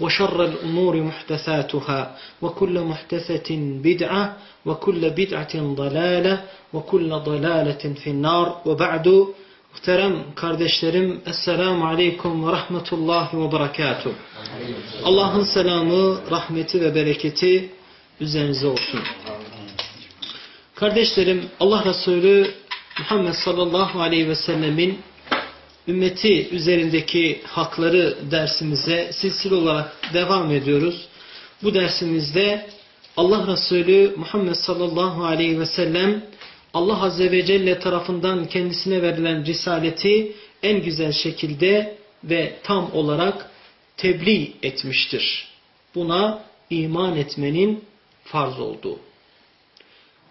وشر الأمور محدثاتها وكل محدثة بدعة وكل بدعة ضلالة وكل ضلالة في النار وبعد Muhterem kardeşlerim, Esselamu Aleyküm ve Rahmetullahi ve Berekatuhu. Allah'ın selamı, rahmeti ve bereketi üzerinize olsun. Kardeşlerim, Allah Resulü Muhammed sallallahu aleyhi ve sellemin ümmeti üzerindeki hakları dersimize silsile olarak devam ediyoruz. Bu dersimizde Allah Resulü Muhammed sallallahu aleyhi ve sellem Allah Azze ve Celle tarafından kendisine verilen risaleti en güzel şekilde ve tam olarak tebliğ etmiştir. Buna iman etmenin farz olduğu.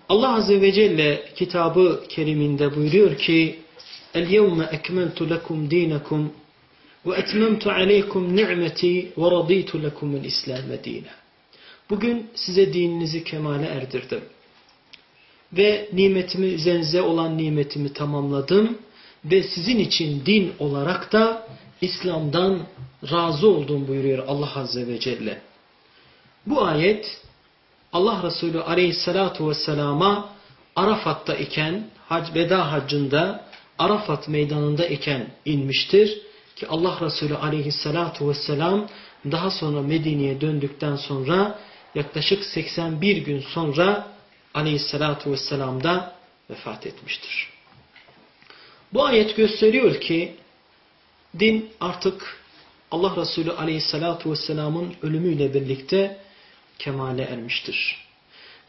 Allah Azze ve Celle kitabı keriminde buyuruyor ki Lekum dinakum ve etmemtu aleykum ni'meti ve raditu lekumul İslam'e dine. Bugün size dininizi kemale erdirdim. Ve nimetimi üzerinize olan nimetimi tamamladım. Ve sizin için din olarak da İslam'dan razı oldum buyuruyor Allah Azze ve Celle. Bu ayet Allah Resulü Aleyhisselatu Vesselam'a Arafat'ta iken, hac, veda haccında Arafat meydanında iken inmiştir. Ki Allah Resulü Aleyhisselatu Vesselam daha sonra Medine'ye döndükten sonra yaklaşık 81 gün sonra Aleyhisselatu Vesselam'da vefat etmiştir. Bu ayet gösteriyor ki din artık Allah Resulü Aleyhisselatu Vesselam'ın ölümüyle birlikte kemale ermiştir.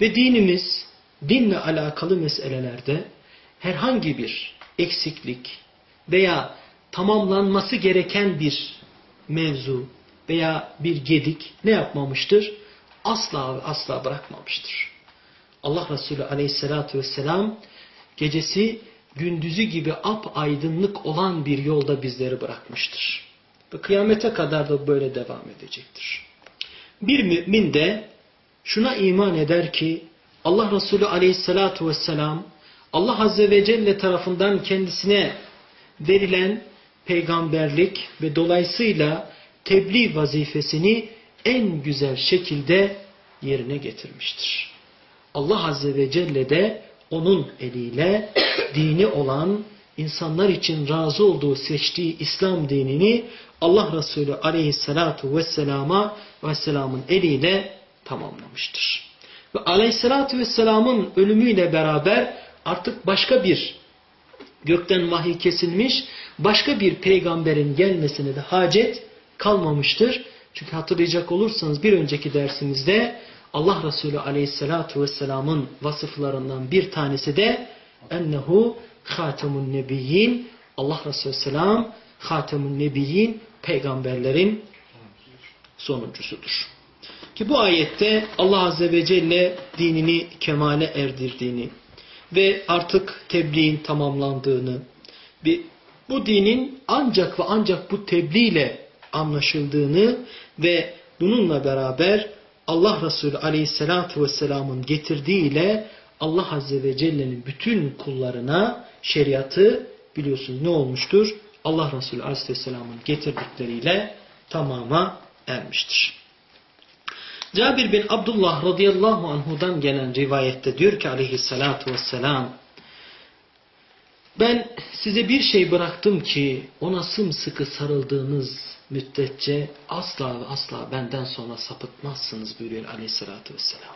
Ve dinimiz dinle alakalı meselelerde herhangi bir eksiklik veya tamamlanması gereken bir mevzu veya bir gedik ne yapmamıştır? Asla asla bırakmamıştır. Allah Resulü aleyhissalatü vesselam gecesi gündüzü gibi ap aydınlık olan bir yolda bizleri bırakmıştır. Ve kıyamete kadar da böyle devam edecektir. Bir mümin de şuna iman eder ki Allah Resulü aleyhissalatu vesselam Allah Azze ve Celle tarafından kendisine verilen peygamberlik ve dolayısıyla tebliğ vazifesini en güzel şekilde yerine getirmiştir. Allah Azze ve Celle de onun eliyle dini olan insanlar için razı olduğu seçtiği İslam dinini Allah Resulü aleyhissalatu vesselama vesselamın eliyle tamamlamıştır. Ve aleyhissalatu vesselamın ölümüyle beraber artık başka bir gökten vahiy kesilmiş başka bir peygamberin gelmesine de hacet kalmamıştır. Çünkü hatırlayacak olursanız bir önceki dersimizde Allah Resulü aleyhissalatu vesselamın vasıflarından bir tanesi de ennehu hatemun nebiyyin Allah Resulü selam hatemun nebiyyin peygamberlerin sonuncusudur. Ki bu ayette Allah Azze ve Celle dinini kemale erdirdiğini ve artık tebliğin tamamlandığını bu dinin ancak ve ancak bu tebliğ ile anlaşıldığını ve bununla beraber Allah Resulü Aleyhisselatü Vesselam'ın getirdiğiyle Allah Azze ve Celle'nin bütün kullarına şeriatı biliyorsun ne olmuştur? Allah Resulü Aleyhisselam'ın getirdikleriyle tamama ermiştir. Cabir bin Abdullah radıyallahu anhudan gelen rivayette diyor ki aleyhissalatu vesselam ben size bir şey bıraktım ki ona sımsıkı sarıldığınız müddetçe asla ve asla benden sonra sapıtmazsınız buyuruyor aleyhissalatü vesselam.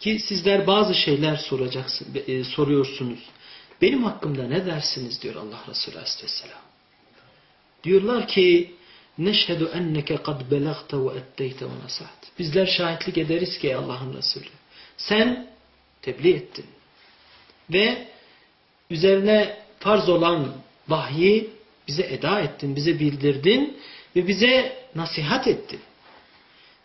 Ki sizler bazı şeyler soracaksın, e, soruyorsunuz. Benim hakkımda ne dersiniz diyor Allah Resulü aleyhisselam. Diyorlar ki neşhedü enneke kad belagte ve etteyte ve nasat. Bizler şahitlik ederiz ki Allah'ın Resulü. Sen tebliğ ettin. Ve üzerine farz olan vahyi bize eda ettin, bize bildirdin ve bize nasihat ettin.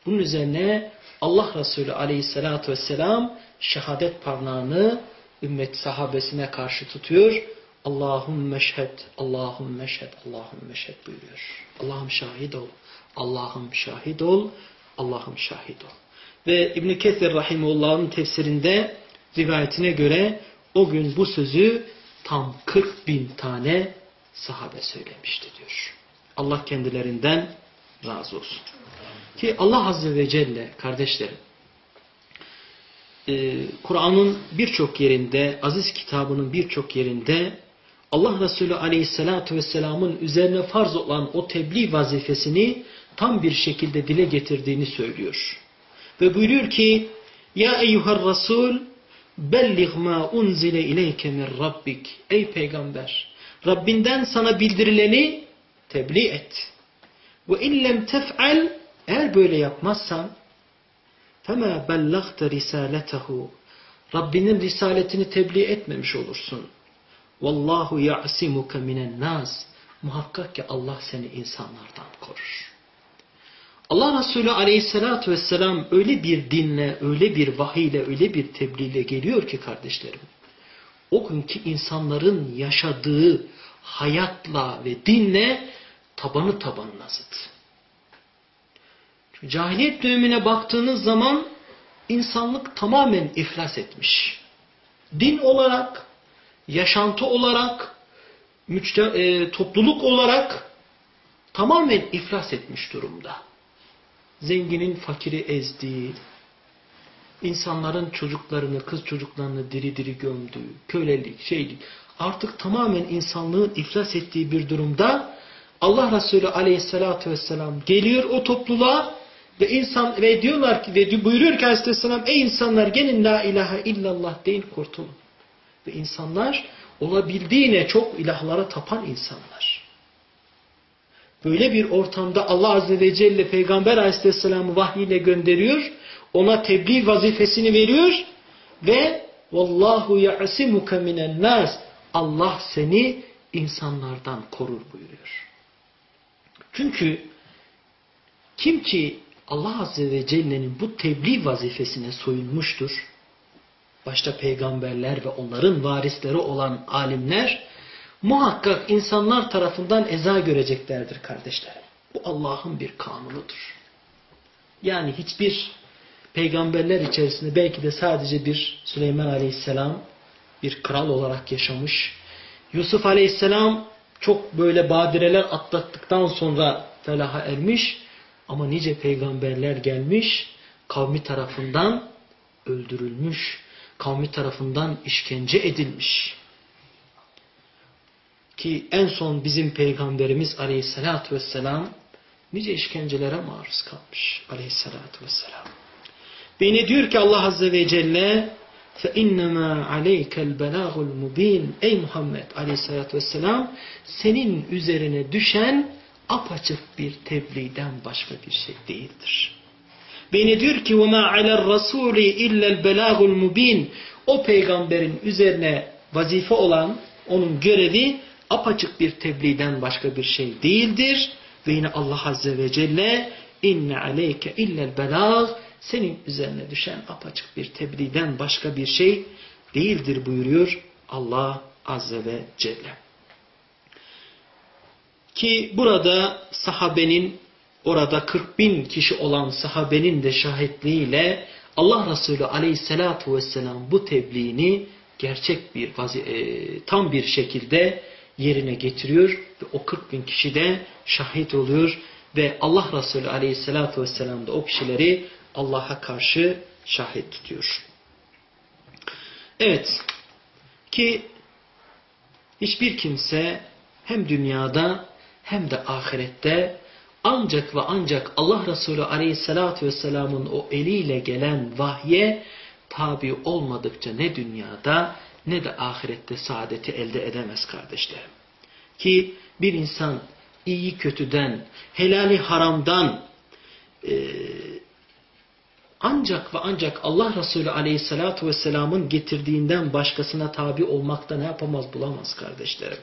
Bunun üzerine Allah Resulü aleyhissalatü vesselam şehadet parmağını ümmet sahabesine karşı tutuyor. Allahümme şhed, Allahümme şhed, Allahümme şhed buyuruyor. Allah'ım şahit ol, Allah'ım şahit ol, Allah'ım şahit ol. Ve İbn-i Kethir Rahimullah'ın tefsirinde rivayetine göre o gün bu sözü tam 40 bin tane sahabe söylemişti diyor. Allah kendilerinden razı olsun. Ki Allah Azze ve Celle kardeşlerim e, Kur'an'ın birçok yerinde, aziz kitabının birçok yerinde Allah Resulü Aleyhisselatü Vesselam'ın üzerine farz olan o tebliğ vazifesini tam bir şekilde dile getirdiğini söylüyor. Ve buyuruyor ki Ya eyyuhar Resul bellig ma unzile ileyke min rabbik Ey peygamber Rabbinden sana bildirileni tebliğ et. Ve illem tef'al eğer böyle yapmazsan fema bellagte risaletehu Rabbinin risaletini tebliğ etmemiş olursun.'' Vallahu ya'simuka minen nas. Muhakkak ki Allah seni insanlardan korur. Allah Resulü aleyhissalatü vesselam öyle bir dinle, öyle bir vahiyle, öyle bir tebliğle geliyor ki kardeşlerim. O günkü insanların yaşadığı hayatla ve dinle tabanı tabanına zıt. Çünkü cahiliyet dönemine baktığınız zaman insanlık tamamen iflas etmiş. Din olarak, yaşantı olarak, müçte, e, topluluk olarak tamamen iflas etmiş durumda. Zenginin fakiri ezdiği, insanların çocuklarını, kız çocuklarını diri diri gömdüğü, kölelik, şeylik, artık tamamen insanlığın iflas ettiği bir durumda Allah Resulü aleyhissalatü vesselam geliyor o topluluğa ve insan ve diyorlar ki ve buyuruyor ki aleyhisselam ey insanlar gelin la ilahe illallah deyin kurtulun. Ve insanlar olabildiğine çok ilahlara tapan insanlar. Böyle bir ortamda Allah Azze ve Celle Peygamber Aleyhisselam'ı vahiyle gönderiyor. Ona tebliğ vazifesini veriyor. Ve Vallahu ya'simuke minen nas. Allah seni insanlardan korur buyuruyor. Çünkü kim ki Allah Azze ve Celle'nin bu tebliğ vazifesine soyunmuştur, başta peygamberler ve onların varisleri olan alimler, muhakkak insanlar tarafından eza göreceklerdir kardeşlerim. Bu Allah'ın bir kanunudur. Yani hiçbir peygamberler içerisinde belki de sadece bir Süleyman Aleyhisselam bir kral olarak yaşamış. Yusuf Aleyhisselam çok böyle badireler atlattıktan sonra felaha ermiş. Ama nice peygamberler gelmiş, kavmi tarafından öldürülmüş, kavmi tarafından işkence edilmiş. Ki en son bizim peygamberimiz aleyhissalatü vesselam nice işkencelere maruz kalmış aleyhissalatü vesselam. Ve yine diyor ki Allah Azze ve Celle فَاِنَّمَا عَلَيْكَ الْبَلَاغُ الْمُب۪ينَ Ey Muhammed aleyhissalatü vesselam senin üzerine düşen apaçık bir tebliğden başka bir şey değildir. Ve diyor ki وَمَا عَلَى الرَّسُولِ اِلَّا الْبَلَاغُ الْمُب۪ينَ O peygamberin üzerine vazife olan onun görevi apaçık bir tebliğden başka bir şey değildir. Ve yine Allah Azze ve Celle inne aleyke illel belag senin üzerine düşen apaçık bir tebliğden başka bir şey değildir buyuruyor Allah Azze ve Celle. Ki burada sahabenin orada 40 bin kişi olan sahabenin de şahitliğiyle Allah Resulü aleyhissalatu vesselam bu tebliğini gerçek bir e, tam bir şekilde yerine getiriyor ve o 40 bin kişi de şahit oluyor ve Allah Resulü aleyhissalatu vesselam da o kişileri Allah'a karşı şahit tutuyor. Evet ki hiçbir kimse hem dünyada hem de ahirette ancak ve ancak Allah Resulü aleyhissalatu vesselamın o eliyle gelen vahye tabi olmadıkça ne dünyada ne de ahirette saadeti elde edemez kardeşlerim. Ki bir insan iyi kötüden, helali haramdan e, ancak ve ancak Allah Resulü aleyhissalatu vesselamın getirdiğinden başkasına tabi olmakta ne yapamaz bulamaz kardeşlerim.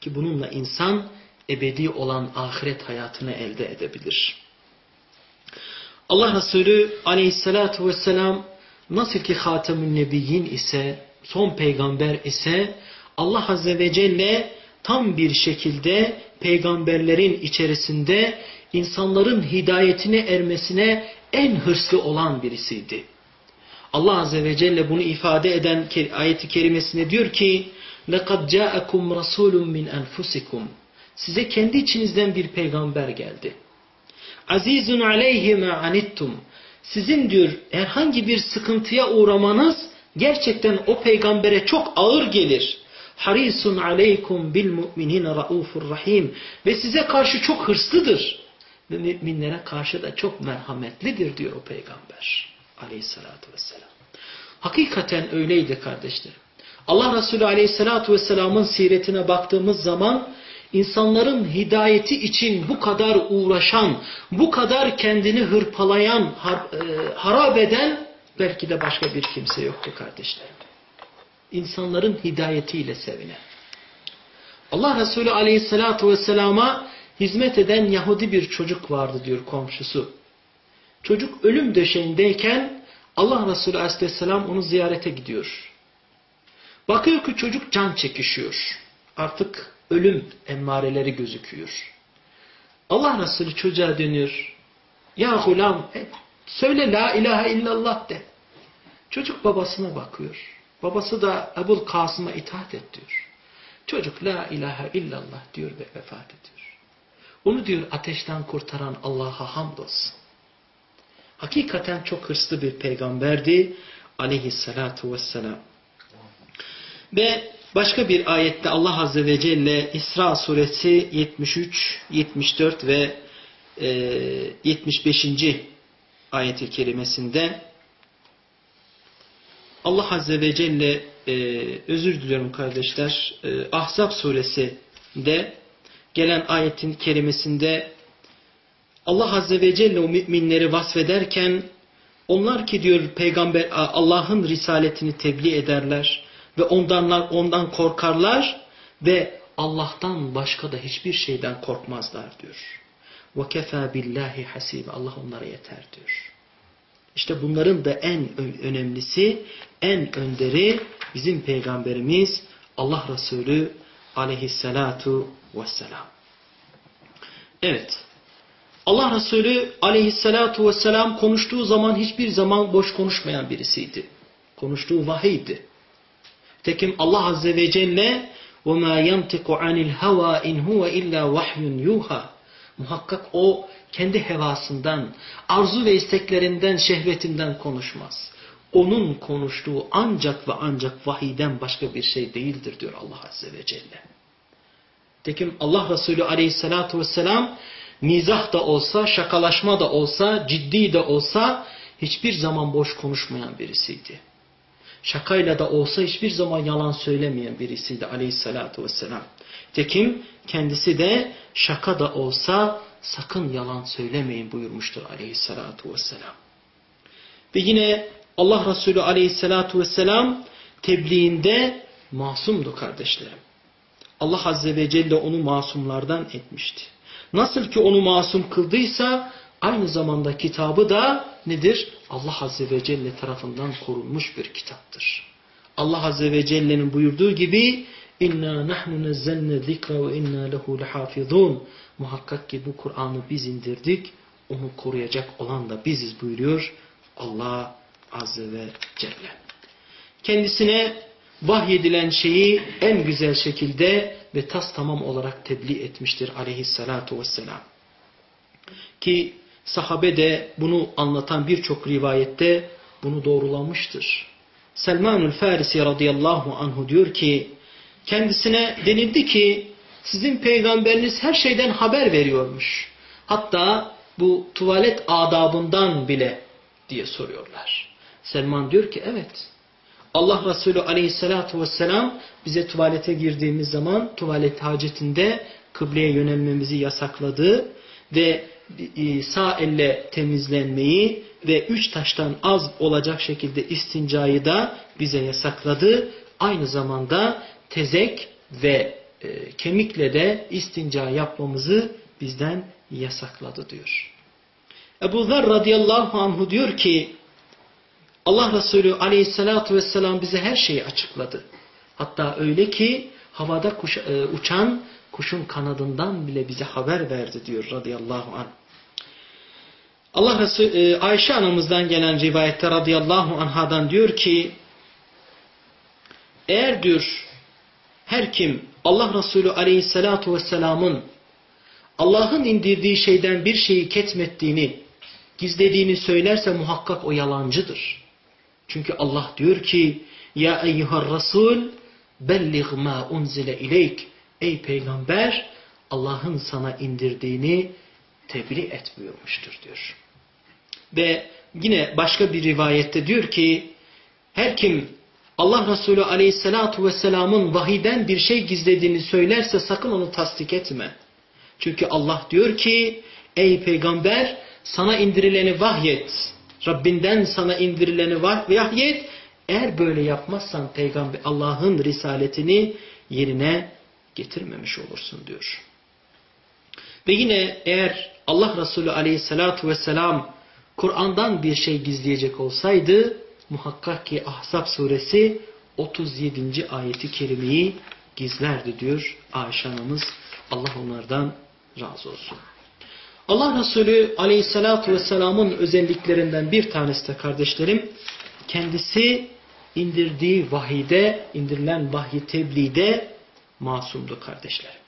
Ki bununla insan ebedi olan ahiret hayatını elde edebilir. Allah Resulü aleyhissalatu vesselam nasıl ki Hatemün Nebiyyin ise, son peygamber ise Allah Azze ve Celle tam bir şekilde peygamberlerin içerisinde insanların hidayetine ermesine en hırslı olan birisiydi. Allah Azze ve Celle bunu ifade eden ayeti kerimesine diyor ki لَقَدْ جَاءَكُمْ رَسُولٌ مِّنْ أَنْفُسِكُمْ Size kendi içinizden bir peygamber geldi. Azizun aleyhi ma anittum. Sizin diyor herhangi bir sıkıntıya uğramanız gerçekten o peygambere çok ağır gelir. Harisun aleykum bil mu'minine raufur rahim. Ve size karşı çok hırslıdır. Ve müminlere karşı da çok merhametlidir diyor o peygamber. Aleyhissalatü vesselam. Hakikaten öyleydi kardeşlerim. Allah Resulü Aleyhisselatü Vesselam'ın siretine baktığımız zaman insanların hidayeti için bu kadar uğraşan, bu kadar kendini hırpalayan, har, e, harap eden belki de başka bir kimse yoktu kardeşlerim. İnsanların hidayetiyle sevinen. Allah Resulü Aleyhisselatü Vesselam'a hizmet eden Yahudi bir çocuk vardı diyor komşusu. Çocuk ölüm döşeğindeyken Allah Resulü Aleyhisselam onu ziyarete gidiyor. Bakıyor ki çocuk can çekişiyor. Artık ölüm emmareleri gözüküyor. Allah Resulü çocuğa dönüyor. Ya gulam e, söyle la ilahe illallah de. Çocuk babasına bakıyor. Babası da Ebul Kasım'a itaat et diyor. Çocuk la ilahe illallah diyor ve vefat ediyor. Onu diyor ateşten kurtaran Allah'a hamdolsun. Hakikaten çok hırslı bir peygamberdi aleyhissalatu vesselam. Ve başka bir ayette Allah Azze ve Celle İsra suresi 73, 74 ve e, 75. ayeti kerimesinde Allah Azze ve Celle e, özür diliyorum kardeşler e, Ahzab suresinde gelen ayetin kerimesinde Allah Azze ve Celle o müminleri vasfederken onlar ki diyor peygamber Allah'ın risaletini tebliğ ederler ve ondan, ondan korkarlar ve Allah'tan başka da hiçbir şeyden korkmazlar diyor. وَكَفَى بِاللّٰهِ حَسِيبًا Allah onlara yeter diyor. İşte bunların da en önemlisi, en önderi bizim Peygamberimiz Allah Resulü aleyhissalatu vesselam. Evet. Allah Resulü aleyhissalatu vesselam konuştuğu zaman hiçbir zaman boş konuşmayan birisiydi. Konuştuğu vahiydi. Tekim Allah Azze ve Celle وَمَا يَنْتِقُ عَنِ الْهَوَى اِنْ هُوَ اِلَّا وَحْيٌ يُوهَا Muhakkak o kendi hevasından, arzu ve isteklerinden, şehvetinden konuşmaz. Onun konuştuğu ancak ve ancak vahiden başka bir şey değildir diyor Allah Azze ve Celle. Tekim Allah Resulü Aleyhisselatü vesselam mizah da olsa, şakalaşma da olsa, ciddi de olsa hiçbir zaman boş konuşmayan birisiydi şakayla da olsa hiçbir zaman yalan söylemeyen birisiydi aleyhissalatu vesselam. Tekim kendisi de şaka da olsa sakın yalan söylemeyin buyurmuştur aleyhissalatu vesselam. Ve yine Allah Resulü aleyhissalatu vesselam tebliğinde masumdu kardeşlerim. Allah Azze ve Celle onu masumlardan etmişti. Nasıl ki onu masum kıldıysa aynı zamanda kitabı da nedir? Allah Azze ve Celle tarafından korunmuş bir kitaptır. Allah Azze ve Celle'nin buyurduğu gibi İnna nahnu nazzalna zikra ve inna lehu. Muhakkak ki bu Kur'an'ı biz indirdik. Onu koruyacak olan da biziz buyuruyor Allah Azze ve Celle. Kendisine vahyedilen şeyi en güzel şekilde ve tas tamam olarak tebliğ etmiştir aleyhissalatu vesselam. Ki sahabe de bunu anlatan birçok rivayette bunu doğrulamıştır. Selmanül Farisi radıyallahu anhu diyor ki kendisine denildi ki sizin peygamberiniz her şeyden haber veriyormuş. Hatta bu tuvalet adabından bile diye soruyorlar. Selman diyor ki evet. Allah Resulü aleyhissalatu vesselam bize tuvalete girdiğimiz zaman tuvalet hacetinde kıbleye yönelmemizi yasakladı ve sağ elle temizlenmeyi ve üç taştan az olacak şekilde istincayı da bize yasakladı. Aynı zamanda tezek ve e, kemikle de istinca yapmamızı bizden yasakladı diyor. Ebu Zer radıyallahu anhu diyor ki Allah Resulü aleyhissalatu vesselam bize her şeyi açıkladı. Hatta öyle ki havada kuş, e, uçan kuşun kanadından bile bize haber verdi diyor radıyallahu anh. Allah Resulü e, Ayşe anamızdan gelen rivayette radıyallahu anhadan diyor ki eğer diyor her kim Allah Resulü aleyhissalatu vesselamın Allah'ın indirdiği şeyden bir şeyi ketmettiğini, gizlediğini söylerse muhakkak o yalancıdır. Çünkü Allah diyor ki Ya eyyuhar Resul bellig ma unzile ileyk Ey peygamber Allah'ın sana indirdiğini tebliğ et buyurmuştur diyor. Ve yine başka bir rivayette diyor ki her kim Allah Resulü aleyhissalatu vesselamın vahiden bir şey gizlediğini söylerse sakın onu tasdik etme. Çünkü Allah diyor ki ey peygamber sana indirileni vahyet. Rabbinden sana indirileni vahyet. Eğer böyle yapmazsan peygamber Allah'ın risaletini yerine getirmemiş olursun diyor. Ve yine eğer Allah Resulü aleyhissalatu vesselam Kur'an'dan bir şey gizleyecek olsaydı muhakkak ki Ahzab suresi 37. ayeti kerimeyi gizlerdi diyor Ayşe anamız. Allah onlardan razı olsun. Allah Resulü aleyhissalatu vesselamın özelliklerinden bir tanesi de kardeşlerim kendisi indirdiği vahide, indirilen vahiy tebliğde masumdu kardeşlerim.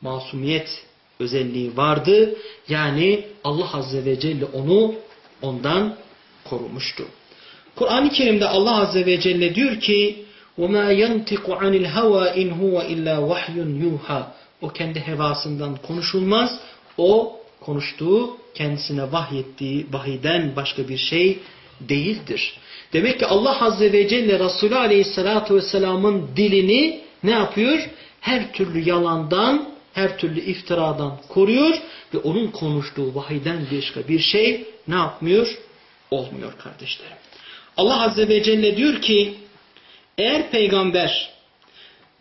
Masumiyet özelliği vardı. Yani Allah Azze ve Celle onu ondan korumuştu. Kur'an-ı Kerim'de Allah Azze ve Celle diyor ki وَمَا يَنْتِقُ عَنِ الْهَوَى اِنْ هُوَ اِلَّا وَحْيٌ يُوحَى O kendi hevasından konuşulmaz. O konuştuğu kendisine vahyettiği vahiden başka bir şey değildir. Demek ki Allah Azze ve Celle Resulü Aleyhisselatü Vesselam'ın dilini ne yapıyor? Her türlü yalandan, her türlü iftiradan koruyor ve onun konuştuğu vahiden başka bir şey ne yapmıyor? Olmuyor kardeşlerim. Allah Azze ve Celle diyor ki eğer peygamber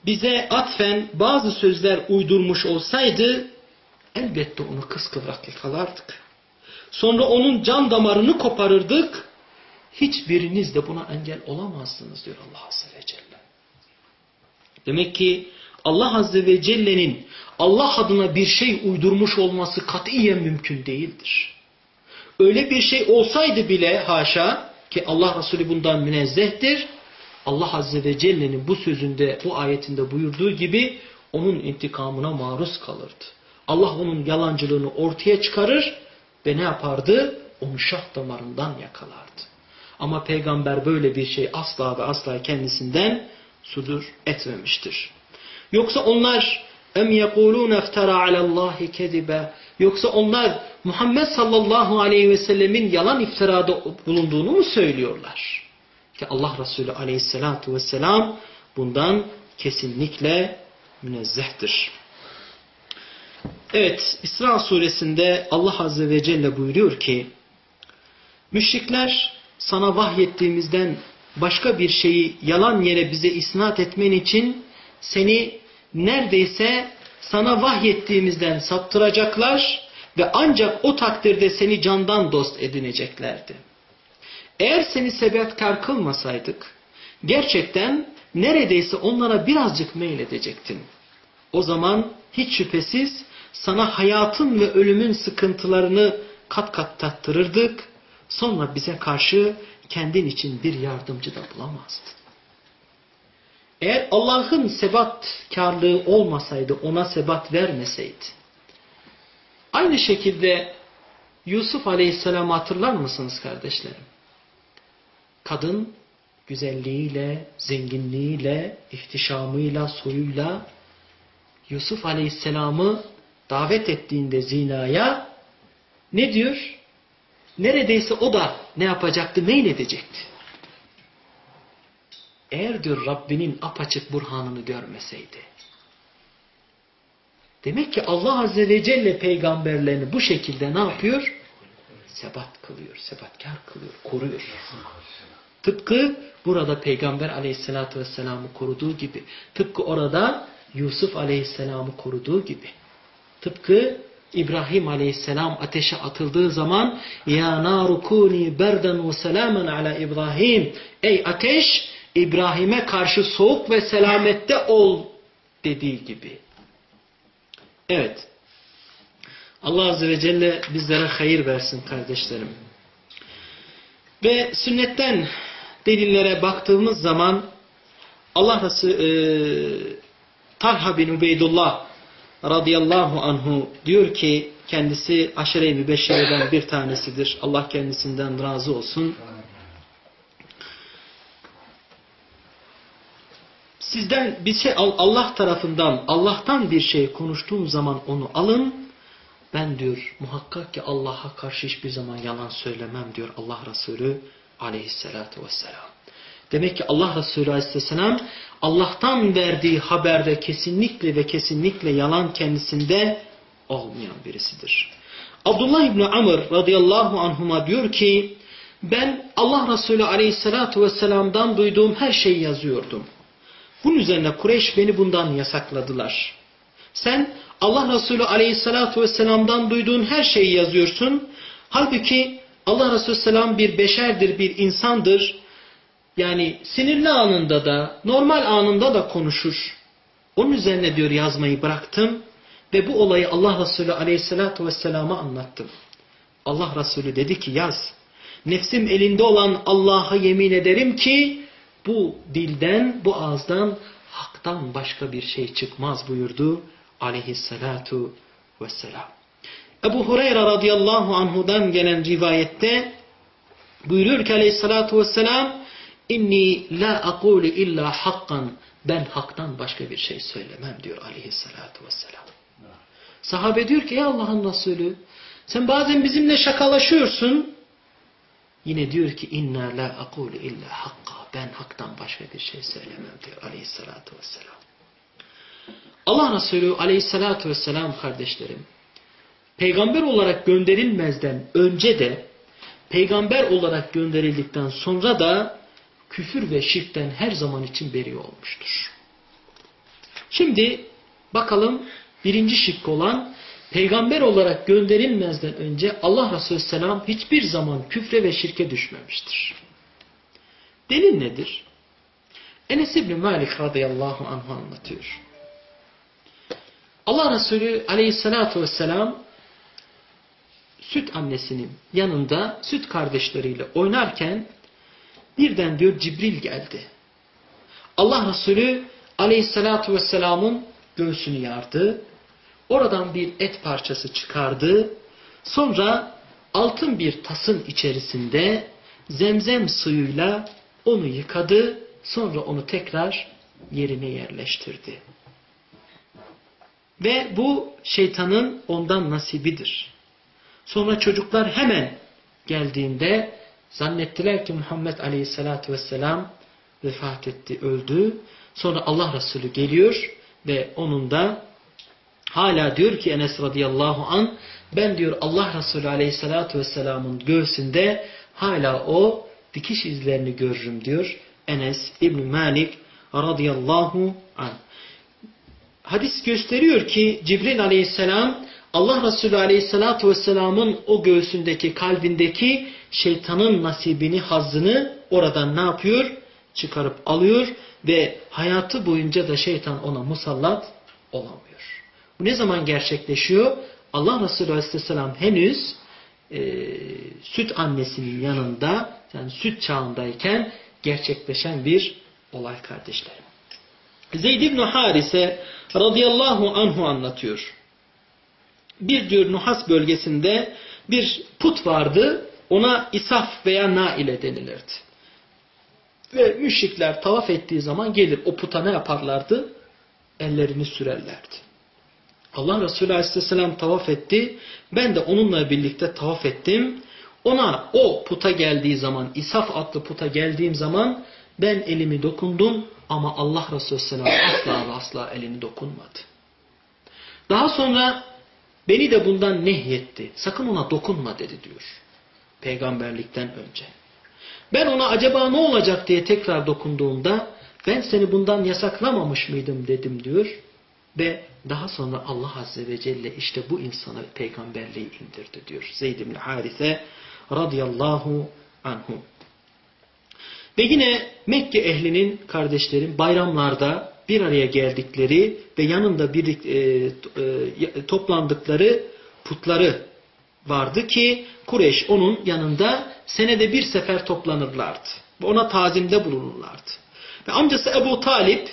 bize atfen bazı sözler uydurmuş olsaydı elbette onu kıskıvrak yakalardık. Sonra onun can damarını koparırdık. Hiçbiriniz de buna engel olamazsınız diyor Allah Azze ve Celle. Demek ki Allah Azze ve Celle'nin Allah adına bir şey uydurmuş olması katiyen mümkün değildir. Öyle bir şey olsaydı bile haşa ki Allah Resulü bundan münezzehtir. Allah Azze ve Celle'nin bu sözünde, bu ayetinde buyurduğu gibi onun intikamına maruz kalırdı. Allah onun yalancılığını ortaya çıkarır ve ne yapardı? Onu şah damarından yakalardı. Ama peygamber böyle bir şey asla ve asla kendisinden sudur etmemiştir. Yoksa onlar em yekulun iftara alallahi kedibe yoksa onlar Muhammed sallallahu aleyhi ve sellemin yalan iftirada bulunduğunu mu söylüyorlar? Ki Allah Resulü aleyhissalatu vesselam bundan kesinlikle münezzehtir. Evet İsra suresinde Allah azze ve celle buyuruyor ki müşrikler sana vahyettiğimizden başka bir şeyi yalan yere bize isnat etmen için seni neredeyse sana vahyettiğimizden saptıracaklar ve ancak o takdirde seni candan dost edineceklerdi. Eğer seni sebetkar kılmasaydık gerçekten neredeyse onlara birazcık meyledecektin. O zaman hiç şüphesiz sana hayatın ve ölümün sıkıntılarını kat kat tattırırdık. Sonra bize karşı kendin için bir yardımcı da bulamazdın. Eğer Allah'ın sebatkarlığı olmasaydı, ona sebat vermeseydi. Aynı şekilde Yusuf Aleyhisselam'ı hatırlar mısınız kardeşlerim? Kadın güzelliğiyle, zenginliğiyle, ihtişamıyla, soyuyla Yusuf Aleyhisselam'ı davet ettiğinde zinaya ne diyor? Neredeyse o da ne yapacaktı, meyledecekti. Eğer diyor Rabbinin apaçık burhanını görmeseydi. Demek ki Allah Azze ve Celle peygamberlerini bu şekilde ne yapıyor? Sebat kılıyor, sebatkar kılıyor, koruyor. Tıpkı burada Peygamber aleyhissalatü vesselam'ı koruduğu gibi. Tıpkı orada Yusuf aleyhisselam'ı koruduğu gibi. Tıpkı İbrahim aleyhisselam ateşe atıldığı zaman Ya narukuni berden ve selamen ala İbrahim Ey ateş İbrahim'e karşı soğuk ve selamette ol dediği gibi. Evet. Allah Azze ve Celle bizlere hayır versin kardeşlerim. Ve sünnetten delillere baktığımız zaman Allah Resulü Talha bin Ubeydullah radıyallahu anhu diyor ki kendisi aşire-i mübeşşireden bir tanesidir. Allah kendisinden razı olsun. Sizden bir şey Allah tarafından Allah'tan bir şey konuştuğum zaman onu alın. Ben diyor muhakkak ki Allah'a karşı hiçbir zaman yalan söylemem diyor Allah Resulü aleyhissalatu vesselam. Demek ki Allah Resulü aleyhisselam Allah'tan verdiği haberde kesinlikle ve kesinlikle yalan kendisinde olmayan birisidir. Abdullah İbni Amr radıyallahu anhuma diyor ki ben Allah Resulü aleyhissalatu vesselam'dan duyduğum her şeyi yazıyordum. Bunun üzerine Kureyş beni bundan yasakladılar. Sen Allah Resulü aleyhissalatu vesselam'dan duyduğun her şeyi yazıyorsun. Halbuki Allah Resulü selam bir beşerdir, bir insandır. Yani sinirli anında da, normal anında da konuşur. Onun üzerine diyor yazmayı bıraktım ve bu olayı Allah Resulü aleyhissalatu vesselama anlattım. Allah Resulü dedi ki yaz. Nefsim elinde olan Allah'a yemin ederim ki bu dilden, bu ağızdan haktan başka bir şey çıkmaz buyurdu aleyhissalatu vesselam. Ebu Hureyre radıyallahu anhudan gelen rivayette buyuruyor ki aleyhissalatu vesselam inni la akulu illa hakkan ben haktan başka bir şey söylemem diyor aleyhissalatu vesselam. Sahabe diyor ki ey Allah'ın Resulü sen bazen bizimle şakalaşıyorsun yine diyor ki inna la akulu illa hakka ben haktan başka bir şey söylemem diyor aleyhissalatu vesselam. Allah Resulü aleyhissalatu vesselam kardeşlerim peygamber olarak gönderilmezden önce de peygamber olarak gönderildikten sonra da küfür ve şirkten her zaman için beri olmuştur. Şimdi bakalım birinci şirk olan peygamber olarak gönderilmezden önce Allah Resulü Selam hiçbir zaman küfre ve şirke düşmemiştir. Delil nedir? Enes İbni Malik radıyallahu anh anlatıyor. Allah Resulü aleyhissalatu vesselam süt annesinin yanında süt kardeşleriyle oynarken birden diyor Cibril geldi. Allah Resulü aleyhissalatu vesselamın göğsünü yardı. Oradan bir et parçası çıkardı. Sonra altın bir tasın içerisinde zemzem suyuyla onu yıkadı. Sonra onu tekrar yerine yerleştirdi. Ve bu şeytanın ondan nasibidir. Sonra çocuklar hemen geldiğinde zannettiler ki Muhammed Aleyhisselatü Vesselam vefat etti, öldü. Sonra Allah Resulü geliyor ve onun da hala diyor ki Enes radıyallahu an ben diyor Allah Resulü Aleyhisselatü Vesselam'ın göğsünde hala o dikiş izlerini görürüm diyor Enes İbn Malik radıyallahu an. Hadis gösteriyor ki Cibril aleyhisselam Allah Resulü Aleyhisselatü Vesselam'ın o göğsündeki, kalbindeki şeytanın nasibini, hazzını oradan ne yapıyor? Çıkarıp alıyor ve hayatı boyunca da şeytan ona musallat olamıyor. Bu ne zaman gerçekleşiyor? Allah Resulü Aleyhisselam henüz e, süt annesinin yanında, yani süt çağındayken gerçekleşen bir olay kardeşlerim. Zeyd ibn Harise radıyallahu anhu anlatıyor. Bir diyor Nuhas bölgesinde bir put vardı. Ona isaf veya naile denilirdi. Ve müşrikler tavaf ettiği zaman gelir o puta ne yaparlardı? Ellerini sürerlerdi. Allah Resulü Aleyhisselam tavaf etti. Ben de onunla birlikte tavaf ettim. Ona o puta geldiği zaman, İsaf adlı puta geldiğim zaman ben elimi dokundum ama Allah Resulü Selam asla ve asla elini dokunmadı. Daha sonra beni de bundan nehyetti. Sakın ona dokunma dedi diyor. Peygamberlikten önce. Ben ona acaba ne olacak diye tekrar dokunduğumda ben seni bundan yasaklamamış mıydım dedim diyor. Ve daha sonra Allah Azze ve Celle işte bu insana peygamberliği indirdi diyor. Zeyd ibn Harise radıyallahu anhu. Ve yine Mekke ehlinin kardeşlerin bayramlarda bir araya geldikleri ve yanında bir, e, e, toplandıkları putları vardı ki Kureyş onun yanında senede bir sefer toplanırlardı. Ve ona tazimde bulunurlardı. Ve amcası Ebu Talip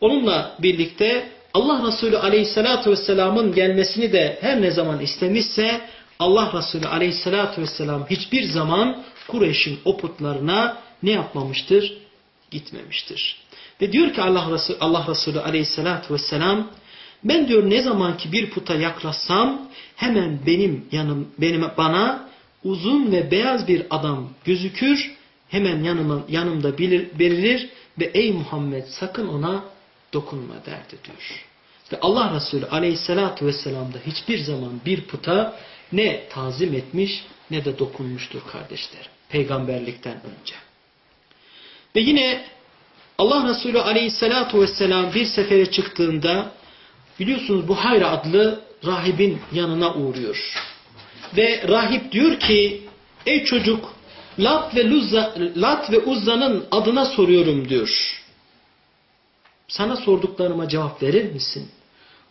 onunla birlikte Allah Resulü Aleyhisselatü Vesselam'ın gelmesini de her ne zaman istemişse Allah Resulü Aleyhisselatü Vesselam hiçbir zaman Kureyş'in o putlarına ne yapmamıştır? Gitmemiştir. Ve diyor ki Allah Resulü, Allah Resulü Aleyhisselatü Vesselam ben diyor ne zaman ki bir puta yaklaşsam hemen benim yanım benim bana uzun ve beyaz bir adam gözükür. Hemen yanıma, yanımda bilir, belirir ve ey Muhammed sakın ona dokunma derdi diyor. Ve Allah Resulü aleyhissalatü vesselam da hiçbir zaman bir puta ne tazim etmiş ne de dokunmuştur kardeşler. Peygamberlikten önce. Ve yine Allah Resulü aleyhissalatu vesselam bir sefere çıktığında biliyorsunuz Buhayra adlı rahibin yanına uğruyor. Ve rahip diyor ki ey çocuk Lat ve, Luzza, Lat ve Uzza'nın adına soruyorum diyor. Sana sorduklarıma cevap verir misin?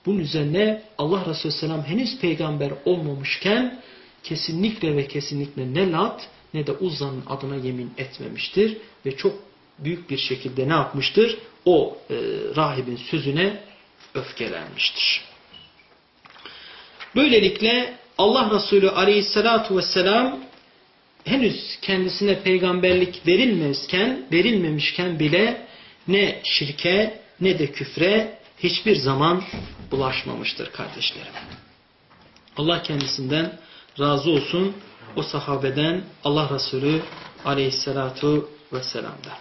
Bunun üzerine Allah Resulü Selam henüz peygamber olmamışken kesinlikle ve kesinlikle ne Lat ne de Uzza'nın adına yemin etmemiştir. Ve çok büyük bir şekilde ne yapmıştır? O e, rahibin sözüne öfkelenmiştir. Böylelikle Allah Resulü aleyhissalatu vesselam henüz kendisine peygamberlik verilmezken, verilmemişken bile ne şirke ne de küfre hiçbir zaman bulaşmamıştır kardeşlerim. Allah kendisinden razı olsun o sahabeden Allah Resulü aleyhissalatu vesselam'da.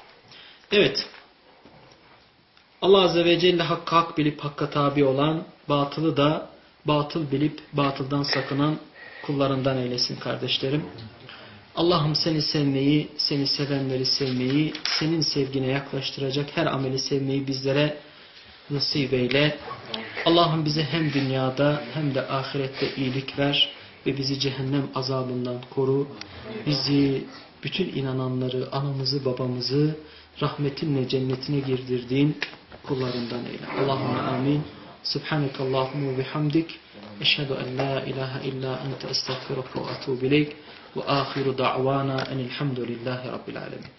Evet. Allah Azze ve Celle hakkı hak bilip hakka tabi olan, batılı da batıl bilip batıldan sakınan kullarından eylesin kardeşlerim. Allah'ım seni sevmeyi, seni sevenleri sevmeyi, senin sevgine yaklaştıracak her ameli sevmeyi bizlere nasip eyle. Allah'ım bize hem dünyada hem de ahirette iyilik ver ve bizi cehennem azabından koru. Bizi, bütün inananları, anamızı, babamızı rahmetinle cennetine girdirdiğin kullarından eyle. Allahümme amin. Subhaneke Allahümme bihamdik. Eşhedü en la ilahe illa ente estağfiruka ve etûbü ileyk. Ve ahiru da'vana enilhamdülillahi rabbil alemin.